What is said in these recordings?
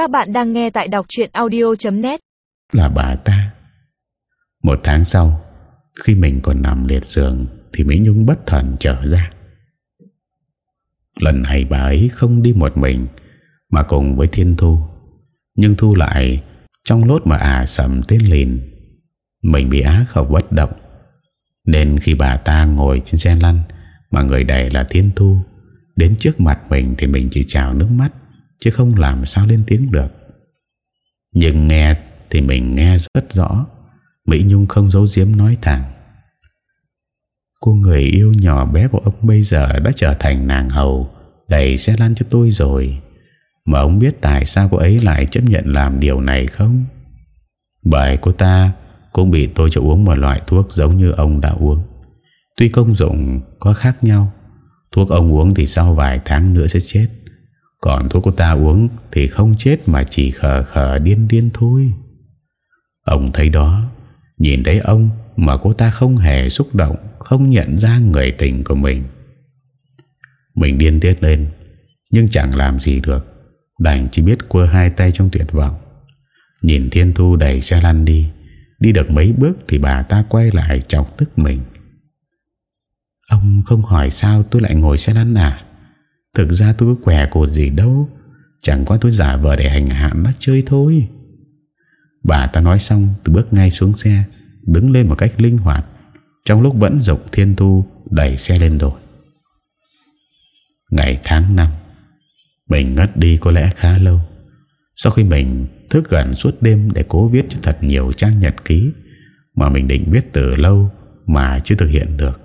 Các bạn đang nghe tại đọc chuyện audio.net Là bà ta. Một tháng sau, Khi mình còn nằm liệt giường, Thì Mỹ Nhung bất thần trở ra. Lần này bà ấy không đi một mình, Mà cùng với Thiên Thu. Nhưng Thu lại, Trong lốt mà à sầm tên lìn, Mình bị á khẩu bất động. Nên khi bà ta ngồi trên xe lăn, Mà người đẩy là Thiên Thu, Đến trước mặt mình thì mình chỉ trào nước mắt. Chứ không làm sao lên tiếng được. Nhưng nghe thì mình nghe rất rõ, Mỹ Nhung không giấu giếm nói thẳng. Cô người yêu nhỏ bé của ông bây giờ đã trở thành nàng hầu, đầy xe lăn cho tôi rồi. Mà ông biết tại sao cô ấy lại chấp nhận làm điều này không? Bởi cô ta cũng bị tôi cho uống một loại thuốc giống như ông đã uống. Tuy công dụng có khác nhau, Thuốc ông uống thì sau vài tháng nữa sẽ chết. Còn thuốc cô ta uống thì không chết mà chỉ khờ khờ điên điên thôi. Ông thấy đó, Nhìn thấy ông mà cô ta không hề xúc động, Không nhận ra người tình của mình. Mình điên tiết lên, Nhưng chẳng làm gì được. Đành chỉ biết quơ hai tay trong tuyệt vọng. Nhìn Thiên Thu đẩy xe lăn đi Đi được mấy bước thì bà ta quay lại chọc tức mình. Ông không hỏi sao tôi lại ngồi xe lăn à? Thực ra tôi có quẻ cột gì đâu, Chẳng qua tôi giả vờ để hành hạ nó chơi thôi. Bà ta nói xong Từ bước ngay xuống xe, Đứng lên một cách linh hoạt. Trong lúc vẫn dục thiên thu Đẩy xe lên rồi Ngày tháng năm, Mình ngất đi có lẽ khá lâu. Sau khi mình thức gần suốt đêm Để cố viết cho thật nhiều trang nhật ký, Mà mình định viết từ lâu Mà chưa thực hiện được,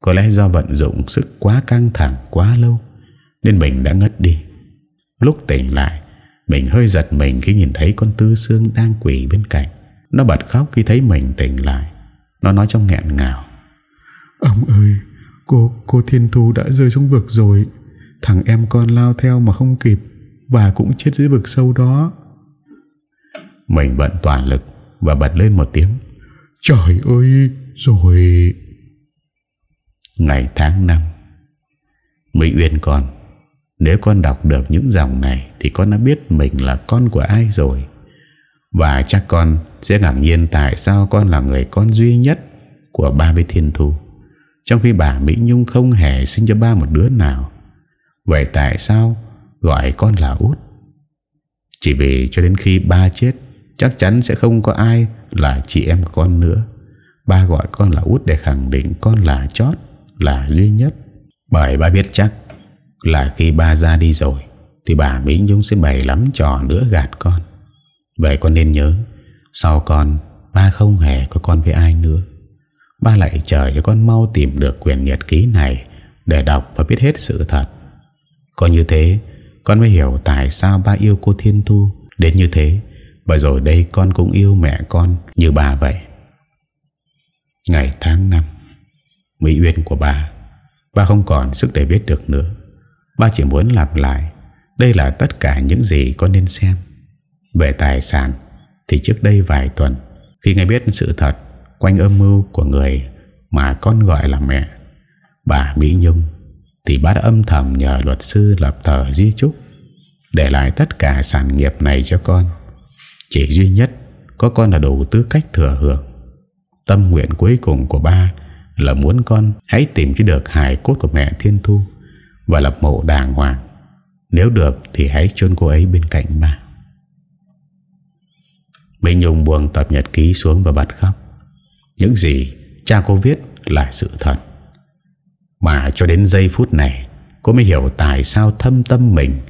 có lẽ do vận dụng sức quá căng thẳng quá lâu nên mình đã ngất đi. Lúc tỉnh lại Mình hơi giật mình khi nhìn thấy con tư xương đang quỷ bên cạnh. Nó bật khóc khi thấy mình tỉnh lại. Nó nói trong nghẹn ngào. Ông ơi Cô cô Thiên Thu đã rơi xuống vực rồi. Thằng em con lao theo mà không kịp Và cũng chết dưới vực sâu đó. Mình bận toàn lực Và bật lên một tiếng. Trời ơi Rồi. Ngày tháng năm Mỹ Uyên con nếu con đọc được những dòng này Thì con đã biết mình là con của ai rồi. Và chắc con sẽ ngạc nhiên Tại sao con là người con duy nhất Của ba với thiên thu, Trong khi bà Mỹ Nhung không hề sinh cho ba một đứa nào. Vậy tại sao Gọi con là út? Chỉ vì cho đến khi ba chết, Chắc chắn sẽ không có ai Là chị em của con nữa. Ba gọi con là út để khẳng định con là chót, là duy nhất. Bởi ba biết chắc là khi ba ra đi rồi, Thì bà Mỹ Nhung sẽ bày lắm trò nữa gạt con. Vậy con nên nhớ, Sau con, Ba không hề có con với ai nữa. Ba lại chờ cho con mau tìm được quyền nhật ký này Để đọc và biết hết sự thật. Có như thế, Con mới hiểu tại sao ba yêu cô Thiên Thu. Đến như thế Và rồi đây con cũng yêu mẹ con Như bà vậy. Ngày tháng năm, Mỹ Uyên của bà Bà không còn sức để viết được nữa ba chỉ muốn lặp lại, Đây là tất cả những gì con nên xem. Về tài sản, Thì trước đây vài tuần, Khi nghe biết sự thật Quanh âm mưu của người Mà con gọi là mẹ, Bà Mỹ Nhung, Thì bác đã âm thầm nhờ luật sư lập tờ di trúc Để lại tất cả sản nghiệp này cho con. Chỉ duy nhất Có con là đủ tư cách thừa hưởng. Tâm nguyện cuối cùng của ba là muốn con hãy tìm cho được hài cốt của mẹ Thiên Thu và lập mộ đàng hoàng. Nếu được thì hãy chôn cô ấy bên cạnh ba. Minh Nhung buông tập nhật ký xuống và bật khóc. Những gì cha cô viết là sự thật. Mà cho đến giây phút này, cô mới hiểu tại sao thâm tâm mình.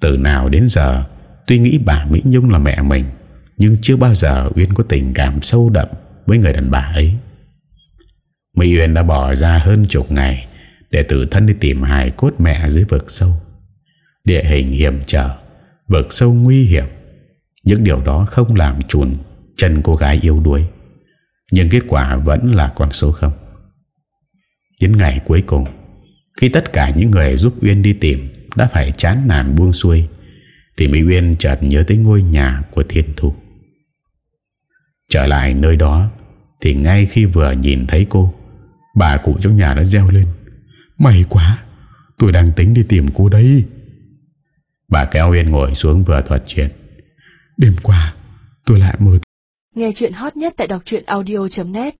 Từ nào đến giờ, tuy nghĩ bà Mỹ Nhung là mẹ mình, nhưng chưa bao giờ Uyên có tình cảm sâu đậm với người đàn bà ấy. Mỹ Uyên đã bỏ ra hơn chục ngày để tự thân đi tìm hài cốt mẹ dưới vực sâu. Địa hình hiểm trở, Vực sâu nguy hiểm. Những điều đó không làm chùn Chân cô gái yêu đuối. Nhưng kết quả vẫn là con số không. Đến ngày cuối cùng, Khi tất cả những người giúp Uyên đi tìm Đã phải chán nản buông xuôi, Thì Mỹ Uyên chợt nhớ tới ngôi nhà của Thiên Thu. Trở lại nơi đó, Thì ngay khi vừa nhìn thấy cô, Bà cụ trong nhà đã reo lên. May quá Tôi đang tính đi tìm cô đấy Bà kéo Uyên ngồi xuống vừa thuật chuyện. Đêm qua tôi lại mơ Nghe chuyện hot nhất tại đọc audio.net